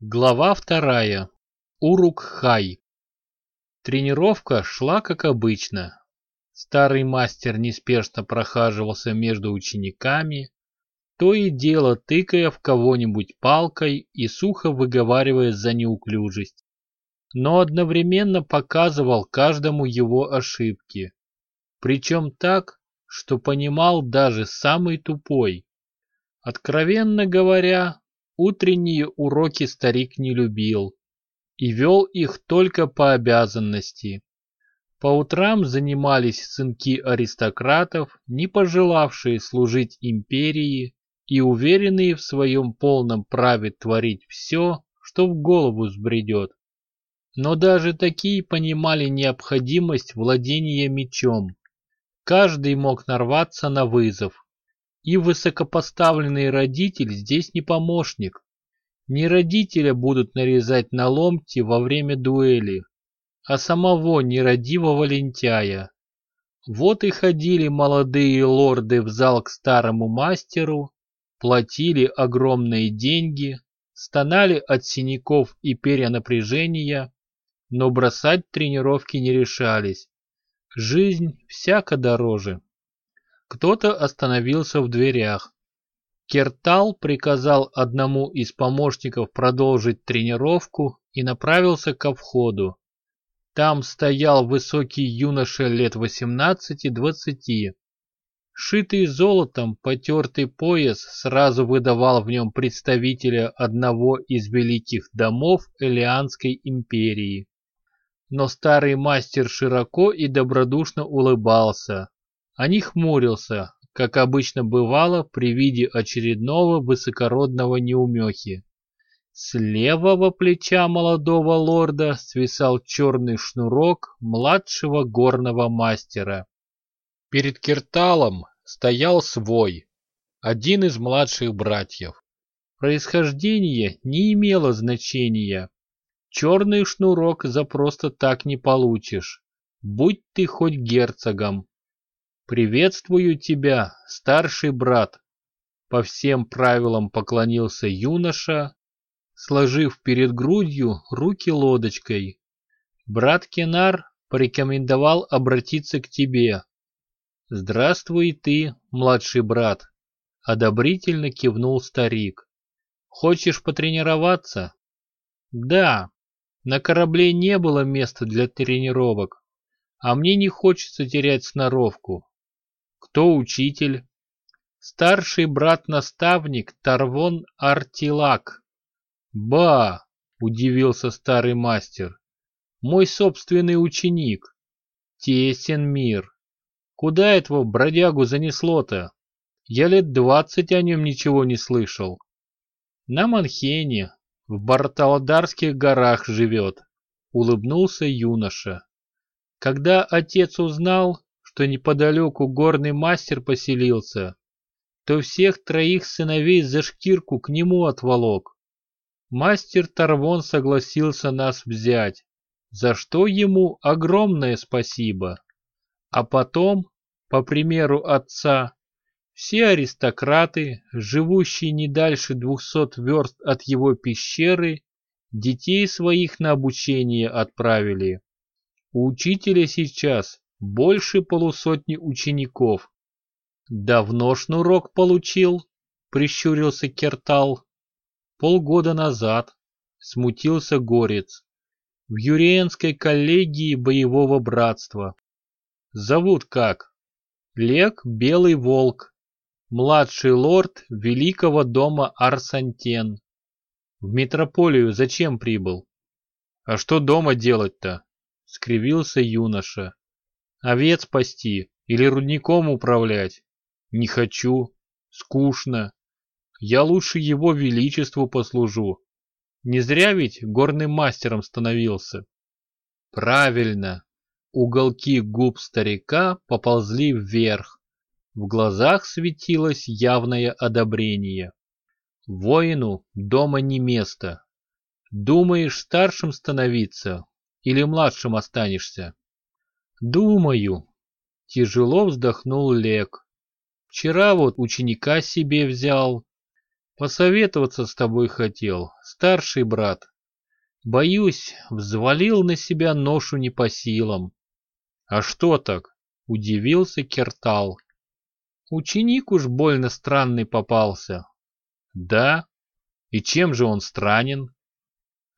Глава вторая. Урук-хай. Тренировка шла как обычно. Старый мастер неспешно прохаживался между учениками, то и дело тыкая в кого-нибудь палкой и сухо выговаривая за неуклюжесть. Но одновременно показывал каждому его ошибки. Причем так, что понимал даже самый тупой. Откровенно говоря, Утренние уроки старик не любил и вел их только по обязанности. По утрам занимались сынки аристократов, не пожелавшие служить империи и уверенные в своем полном праве творить все, что в голову сбредет. Но даже такие понимали необходимость владения мечом. Каждый мог нарваться на вызов, и высокопоставленный родитель здесь не помощник. Не родителя будут нарезать на ломти во время дуэли, а самого нерадивого лентяя. Вот и ходили молодые лорды в зал к старому мастеру, платили огромные деньги, стонали от синяков и перенапряжения, но бросать тренировки не решались. Жизнь всяко дороже. Кто-то остановился в дверях. Кертал приказал одному из помощников продолжить тренировку и направился ко входу. Там стоял высокий юноша лет 18-20. Шитый золотом потертый пояс сразу выдавал в нем представителя одного из великих домов Элианской империи. Но старый мастер широко и добродушно улыбался, а не хмурился, как обычно бывало при виде очередного высокородного неумехи. С левого плеча молодого лорда свисал черный шнурок младшего горного мастера. Перед Кирталом стоял свой, один из младших братьев. Происхождение не имело значения. Черный шнурок за просто так не получишь, будь ты хоть герцогом. «Приветствую тебя, старший брат!» По всем правилам поклонился юноша, сложив перед грудью руки лодочкой. Брат Кенар порекомендовал обратиться к тебе. «Здравствуй ты, младший брат!» Одобрительно кивнул старик. «Хочешь потренироваться?» «Да, на корабле не было места для тренировок, а мне не хочется терять сноровку. Кто учитель? Старший брат-наставник Тарвон Артилак. Ба! Удивился старый мастер. Мой собственный ученик. Тесен мир. Куда этого бродягу занесло-то? Я лет двадцать о нем ничего не слышал. На Манхене, в Барталадарских горах живет, улыбнулся юноша. Когда отец узнал, что неподалеку горный мастер поселился, то всех троих сыновей за шкирку к нему отволок. Мастер Тарвон согласился нас взять, за что ему огромное спасибо. А потом, по примеру отца, все аристократы, живущие не дальше двухсот верст от его пещеры, детей своих на обучение отправили. У учителя сейчас больше полусотни учеников. Давно шнурок получил, прищурился Кертал. Полгода назад, смутился Горец. В Юриенской коллегии боевого братства. Зовут как? Лек Белый Волк, младший лорд Великого дома Арсантен. В метрополию зачем прибыл? А что дома делать-то? Скривился юноша. Овец пасти или рудником управлять? Не хочу. Скучно. Я лучше его величеству послужу. Не зря ведь горным мастером становился. Правильно. Уголки губ старика поползли вверх. В глазах светилось явное одобрение. Воину дома не место. Думаешь старшим становиться или младшим останешься? Думаю. Тяжело вздохнул Лек. Вчера вот ученика себе взял. Посоветоваться с тобой хотел, старший брат. Боюсь, взвалил на себя ношу не по силам. А что так? Удивился Кертал. Ученик уж больно странный попался. Да? И чем же он странен?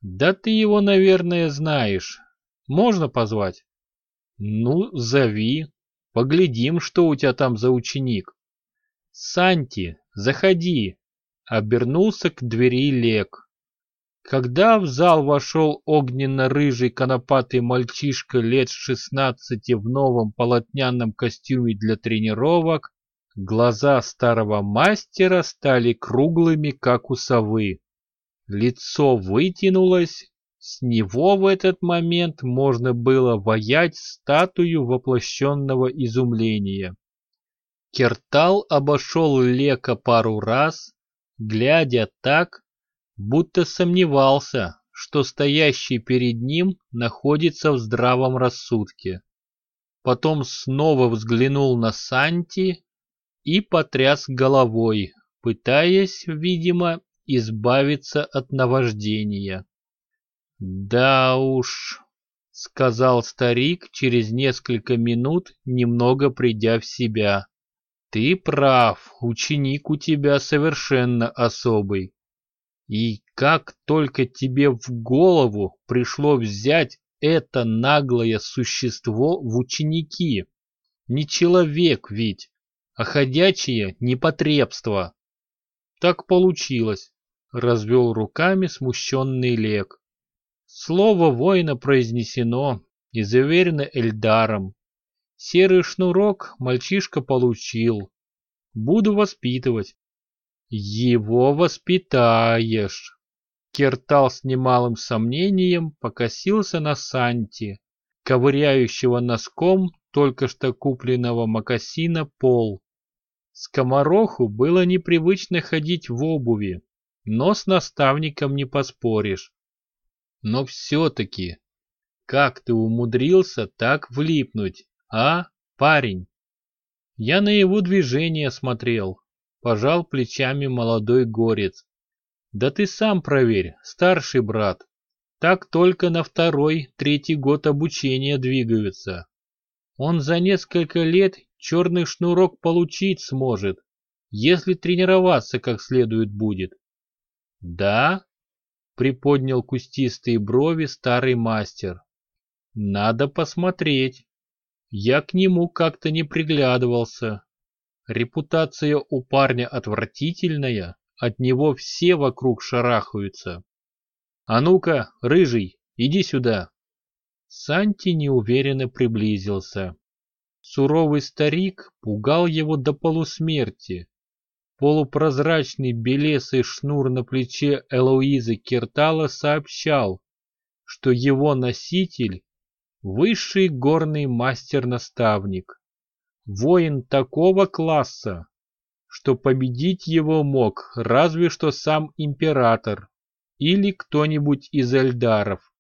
Да ты его, наверное, знаешь. Можно позвать? Ну, зови. Поглядим, что у тебя там за ученик. Санти, заходи. Обернулся к двери Лек. Когда в зал вошел огненно-рыжий конопатый мальчишка лет шестнадцати в новом полотняном костюме для тренировок, глаза старого мастера стали круглыми, как у совы. Лицо вытянулось, с него в этот момент можно было воять статую воплощенного изумления. Кертал обошел Лека пару раз, глядя так, будто сомневался, что стоящий перед ним находится в здравом рассудке. Потом снова взглянул на Санти и потряс головой, пытаясь, видимо, избавиться от наваждения. «Да уж», — сказал старик через несколько минут, немного придя в себя. «Ты прав, ученик у тебя совершенно особый. И как только тебе в голову пришло взять это наглое существо в ученики? Не человек ведь, а ходячее непотребство». «Так получилось», — развел руками смущенный Лек. Слово воина произнесено и заверено Эльдаром. Серый шнурок мальчишка получил. Буду воспитывать. Его воспитаешь. Кертал с немалым сомнением покосился на Санти, ковыряющего носком только что купленного мокасина пол. Скомороху было непривычно ходить в обуви, но с наставником не поспоришь. Но все-таки, как ты умудрился так влипнуть, а, парень? Я на его движение смотрел, пожал плечами молодой горец. Да ты сам проверь, старший брат. Так только на второй, третий год обучения двигаются. Он за несколько лет черный шнурок получить сможет, если тренироваться как следует будет. Да, приподнял кустистые брови старый мастер. Надо посмотреть. Я к нему как-то не приглядывался. Репутация у парня отвратительная, от него все вокруг шарахаются. А ну-ка, рыжий, иди сюда. Санти неуверенно приблизился. Суровый старик пугал его до полусмерти, Полупрозрачный белесый шнур на плече Элоизы Кертала сообщал, что его носитель – высший горный мастер-наставник, воин такого класса, что победить его мог разве что сам император или кто-нибудь из эльдаров.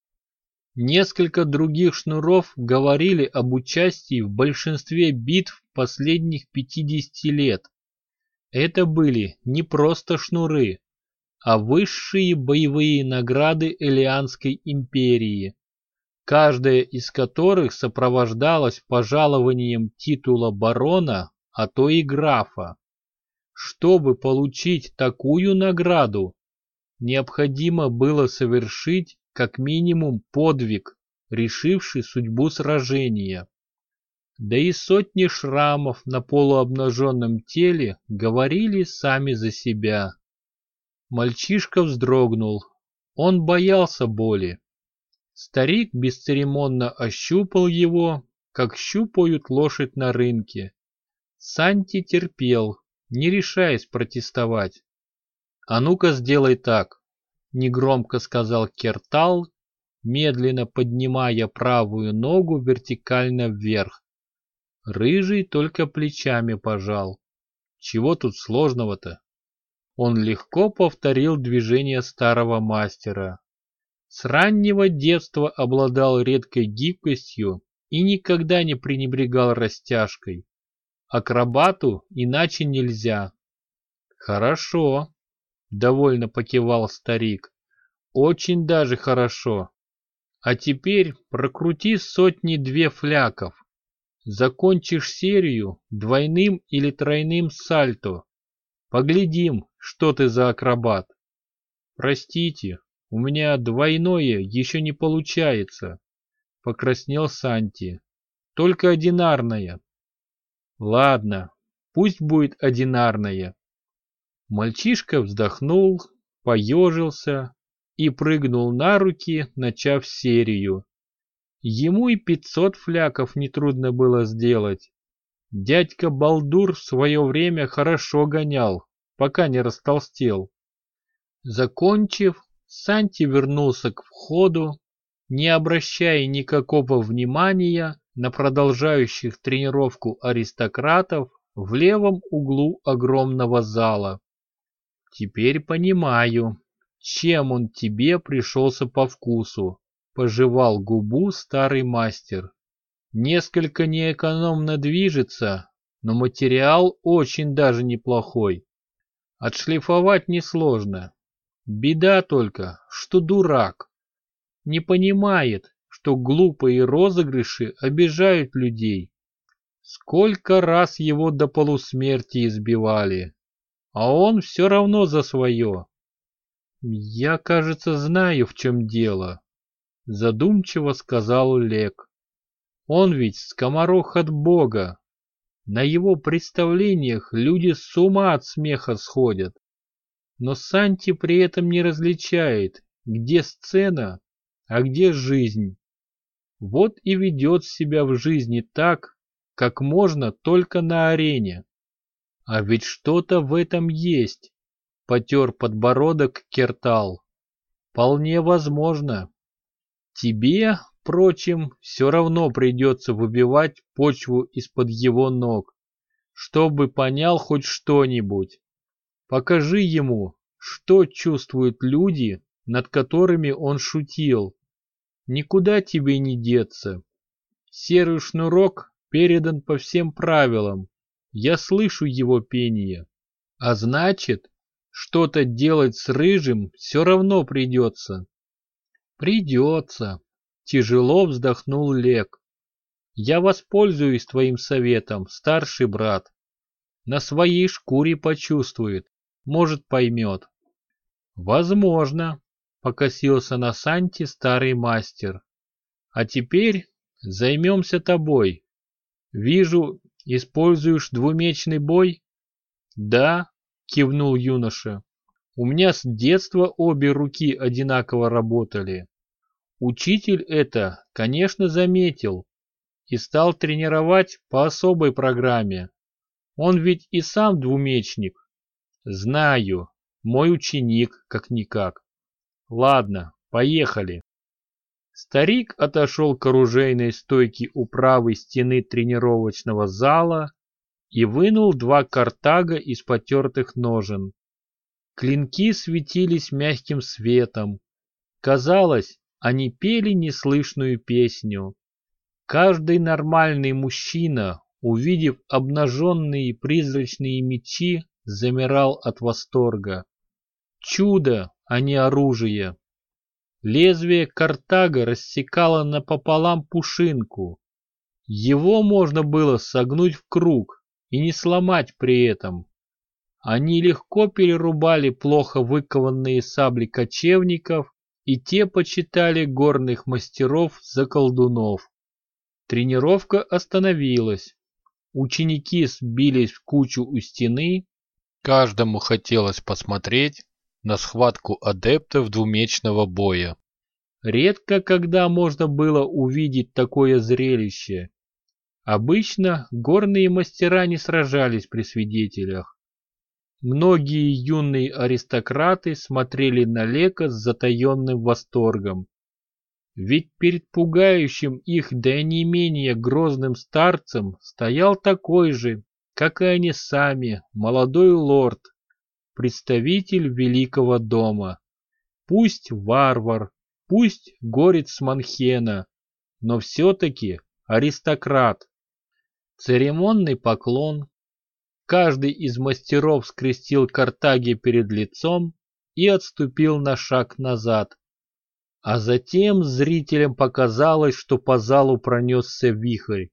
Несколько других шнуров говорили об участии в большинстве битв последних 50 лет, это были не просто шнуры, а высшие боевые награды Элианской империи, каждая из которых сопровождалась пожалованием титула барона, а то и графа. Чтобы получить такую награду, необходимо было совершить как минимум подвиг, решивший судьбу сражения да и сотни шрамов на полуобнаженном теле говорили сами за себя. Мальчишка вздрогнул. Он боялся боли. Старик бесцеремонно ощупал его, как щупают лошадь на рынке. Санти терпел, не решаясь протестовать. «А ну-ка сделай так», — негромко сказал Кертал, медленно поднимая правую ногу вертикально вверх. Рыжий только плечами пожал. Чего тут сложного-то? Он легко повторил движение старого мастера. С раннего детства обладал редкой гибкостью и никогда не пренебрегал растяжкой. Акробату иначе нельзя. Хорошо. довольно покивал старик. Очень даже хорошо. А теперь прокрути сотни-две фляков. Закончишь серию двойным или тройным сальто. Поглядим, что ты за акробат. Простите, у меня двойное еще не получается. Покраснел Санти. Только одинарное. Ладно, пусть будет одинарное. Мальчишка вздохнул, поежился и прыгнул на руки, начав серию. Ему и пятьсот фляков нетрудно было сделать. Дядька Балдур в свое время хорошо гонял, пока не растолстел. Закончив, Санти вернулся к входу, не обращая никакого внимания на продолжающих тренировку аристократов в левом углу огромного зала. Теперь понимаю, чем он тебе пришелся по вкусу, пожевал губу старый мастер. Несколько неэкономно движется, но материал очень даже неплохой. Отшлифовать несложно. Беда только, что дурак. Не понимает, что глупые розыгрыши обижают людей. Сколько раз его до полусмерти избивали, а он все равно за свое. Я, кажется, знаю, в чем дело, задумчиво сказал Лек. Он ведь скоморох от Бога. На его представлениях люди с ума от смеха сходят. Но Санти при этом не различает, где сцена, а где жизнь. Вот и ведет себя в жизни так, как можно только на арене. А ведь что-то в этом есть, потер подбородок Кертал. Вполне возможно. Тебе, Впрочем, все равно придется выбивать почву из-под его ног, чтобы понял хоть что-нибудь. Покажи ему, что чувствуют люди, над которыми он шутил. Никуда тебе не деться. Серый шнурок передан по всем правилам. Я слышу его пение. А значит, что-то делать с рыжим все равно придется. Придется. Тяжело вздохнул Лек. Я воспользуюсь твоим советом, старший брат. На своей шкуре почувствует, может поймет. Возможно, покосился на Санти старый мастер. А теперь займемся тобой. Вижу, используешь двумечный бой? Да, кивнул юноша. У меня с детства обе руки одинаково работали. Учитель это, конечно, заметил и стал тренировать по особой программе. Он ведь и сам двумечник. Знаю, мой ученик как-никак. Ладно, поехали. Старик отошел к оружейной стойке у правой стены тренировочного зала и вынул два картага из потертых ножен. Клинки светились мягким светом. Казалось, они пели неслышную песню. Каждый нормальный мужчина, увидев обнаженные призрачные мечи, замирал от восторга. Чудо, а не оружие. Лезвие Картага рассекало напополам пушинку. Его можно было согнуть в круг и не сломать при этом. Они легко перерубали плохо выкованные сабли кочевников и те почитали горных мастеров за колдунов. Тренировка остановилась. Ученики сбились в кучу у стены. Каждому хотелось посмотреть на схватку адептов двумечного боя. Редко когда можно было увидеть такое зрелище. Обычно горные мастера не сражались при свидетелях. Многие юные аристократы смотрели на Лека с затаенным восторгом. Ведь перед пугающим их да не менее грозным старцем стоял такой же, как и они сами, молодой лорд, представитель великого дома. Пусть варвар, пусть горец Манхена, но все-таки аристократ. Церемонный поклон, Каждый из мастеров скрестил картаги перед лицом и отступил на шаг назад. А затем зрителям показалось, что по залу пронесся вихрь.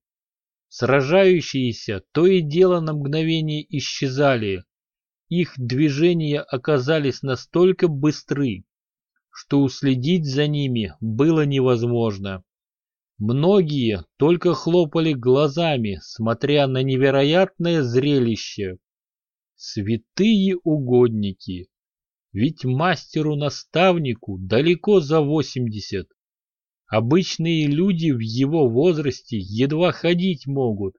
Сражающиеся то и дело на мгновение исчезали. Их движения оказались настолько быстры, что уследить за ними было невозможно. Многие только хлопали глазами, смотря на невероятное зрелище. Святые угодники! Ведь мастеру-наставнику далеко за восемьдесят. Обычные люди в его возрасте едва ходить могут.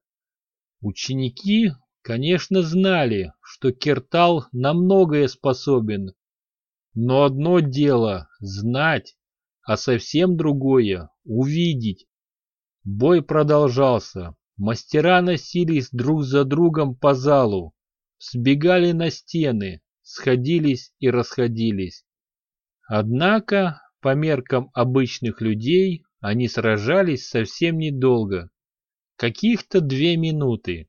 Ученики, конечно, знали, что Кертал на многое способен. Но одно дело — знать, а совсем другое — увидеть. Бой продолжался. Мастера носились друг за другом по залу, сбегали на стены, сходились и расходились. Однако, по меркам обычных людей, они сражались совсем недолго, каких-то две минуты.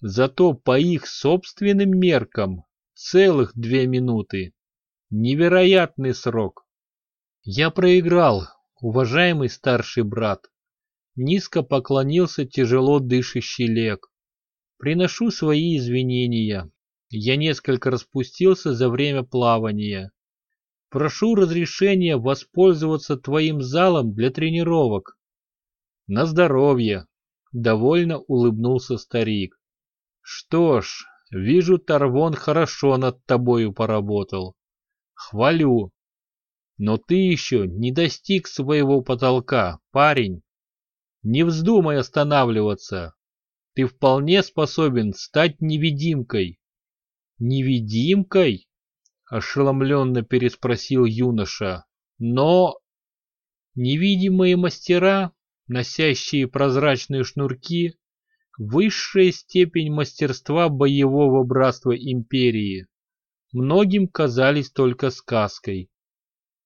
Зато по их собственным меркам целых две минуты. Невероятный срок. Я проиграл, уважаемый старший брат. Низко поклонился тяжело дышащий Лек. Приношу свои извинения. Я несколько распустился за время плавания. Прошу разрешения воспользоваться твоим залом для тренировок. На здоровье, довольно улыбнулся старик. Что ж, вижу, Тарвон хорошо над тобою поработал. Хвалю. Но ты еще не достиг своего потолка, парень. Не вздумай останавливаться. Ты вполне способен стать невидимкой. «Невидимкой?» — ошеломленно переспросил юноша. «Но...» Невидимые мастера, носящие прозрачные шнурки, высшая степень мастерства боевого братства империи, многим казались только сказкой.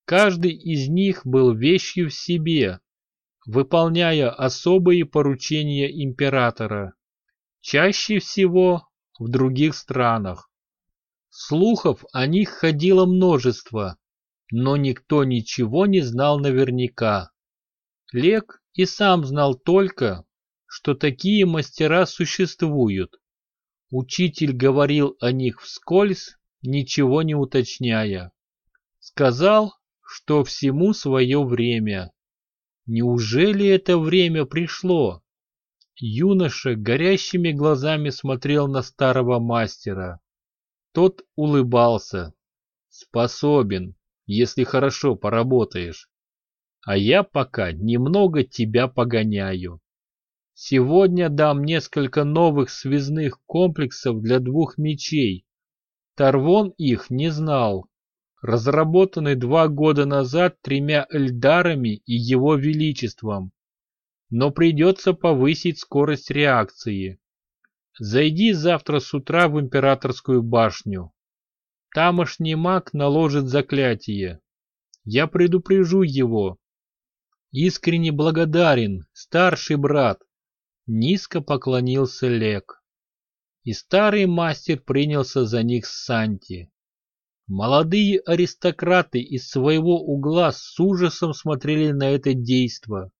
Каждый из них был вещью в себе, выполняя особые поручения императора, чаще всего в других странах. Слухов о них ходило множество, но никто ничего не знал наверняка. Лек и сам знал только, что такие мастера существуют. Учитель говорил о них вскользь, ничего не уточняя. Сказал, что всему свое время. Неужели это время пришло? Юноша горящими глазами смотрел на старого мастера. Тот улыбался. Способен, если хорошо поработаешь. А я пока немного тебя погоняю. Сегодня дам несколько новых связных комплексов для двух мечей. Тарвон их не знал. Разработаны два года назад тремя Эльдарами и его величеством. Но придется повысить скорость реакции. Зайди завтра с утра в императорскую башню. Тамошний маг наложит заклятие. Я предупрежу его. Искренне благодарен, старший брат. Низко поклонился Лек. И старый мастер принялся за них с Санти. Молодые аристократы из своего угла с ужасом смотрели на это действо,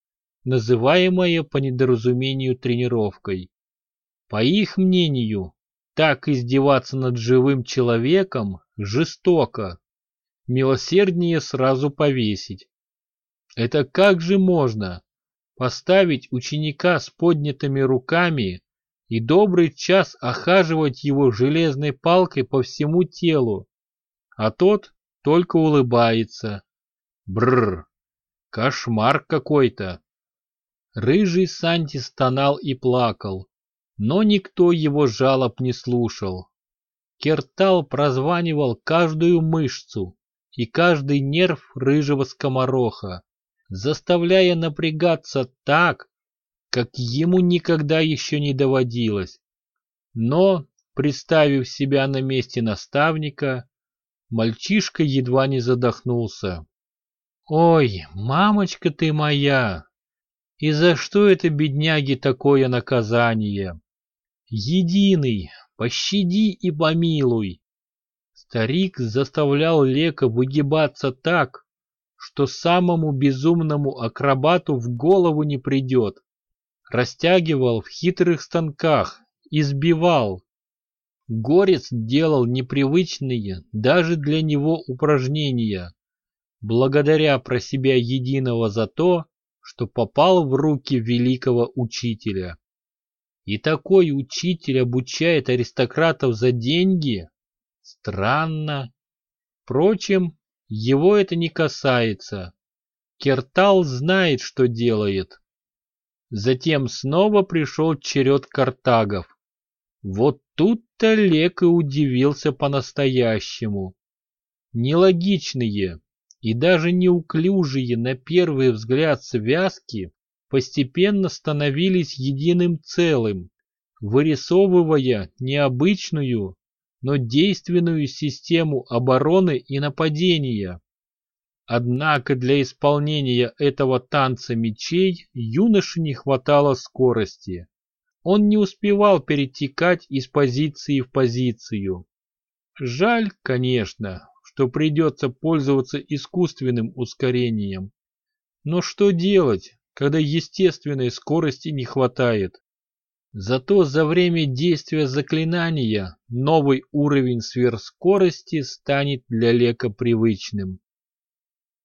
называемое по недоразумению тренировкой. По их мнению, так издеваться над живым человеком жестоко. Милосерднее сразу повесить. Это как же можно поставить ученика с поднятыми руками и добрый час охаживать его железной палкой по всему телу, а тот только улыбается. Бррр, кошмар какой-то. Рыжий Санти стонал и плакал но никто его жалоб не слушал. Кертал прозванивал каждую мышцу и каждый нерв рыжего скомороха, заставляя напрягаться так, как ему никогда еще не доводилось. Но, представив себя на месте наставника, мальчишка едва не задохнулся. «Ой, мамочка ты моя! И за что это бедняге такое наказание?» Единый, пощади и помилуй. Старик заставлял Лека выгибаться так, что самому безумному акробату в голову не придет. Растягивал в хитрых станках, избивал. Горец делал непривычные даже для него упражнения, благодаря про себя единого за то, что попал в руки великого учителя. И такой учитель обучает аристократов за деньги? Странно. Впрочем, его это не касается. Кертал знает, что делает. Затем снова пришел черед картагов. Вот тут-то Лек и удивился по-настоящему. Нелогичные и даже неуклюжие на первый взгляд связки постепенно становились единым целым, вырисовывая необычную, но действенную систему обороны и нападения. Однако для исполнения этого танца мечей юноше не хватало скорости. Он не успевал перетекать из позиции в позицию. Жаль, конечно, что придется пользоваться искусственным ускорением. Но что делать, когда естественной скорости не хватает? Зато за время действия заклинания новый уровень сверхскорости станет для Лека привычным.